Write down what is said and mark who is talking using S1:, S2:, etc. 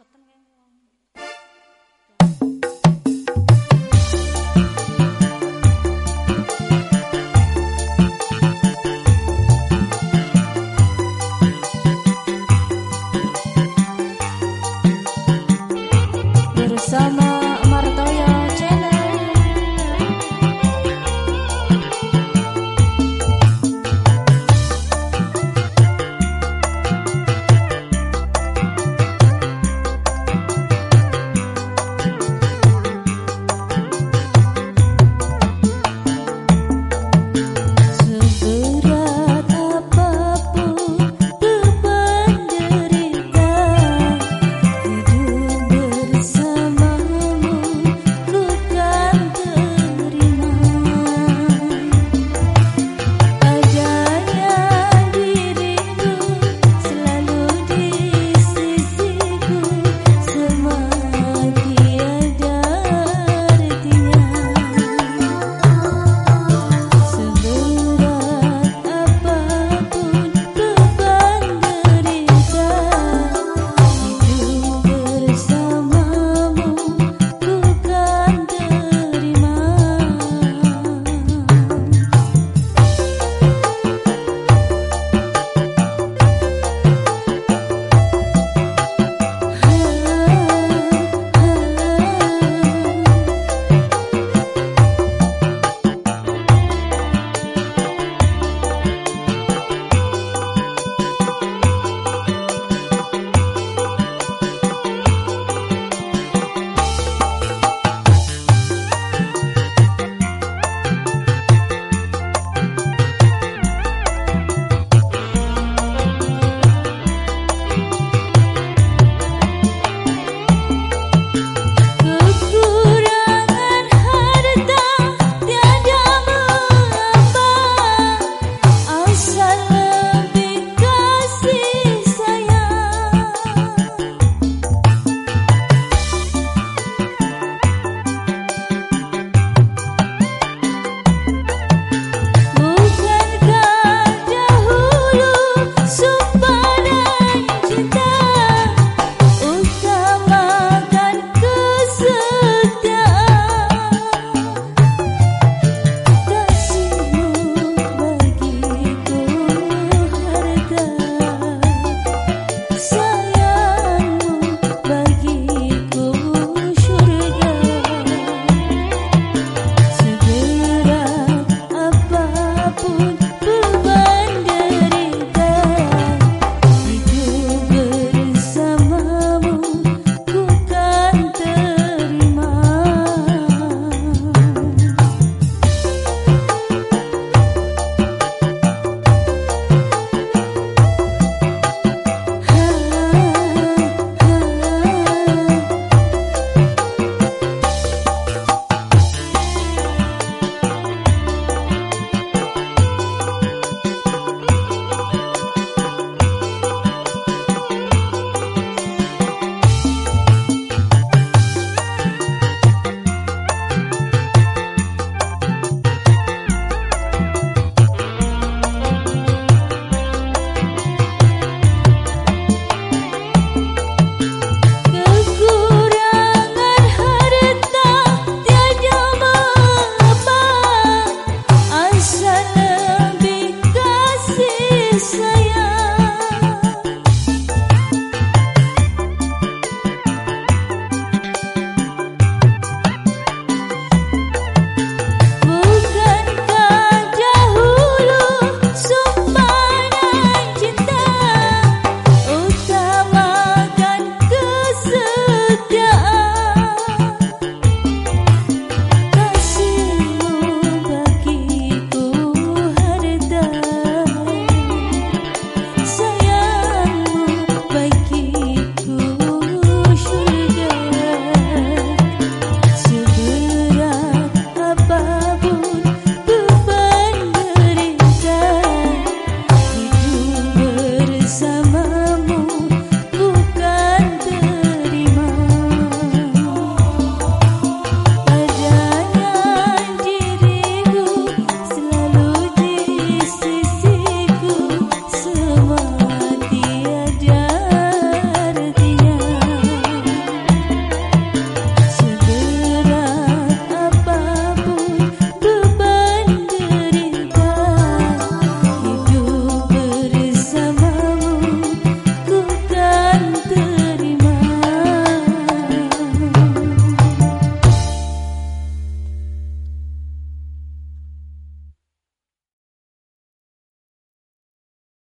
S1: mboten kenging.